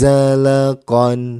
زلقا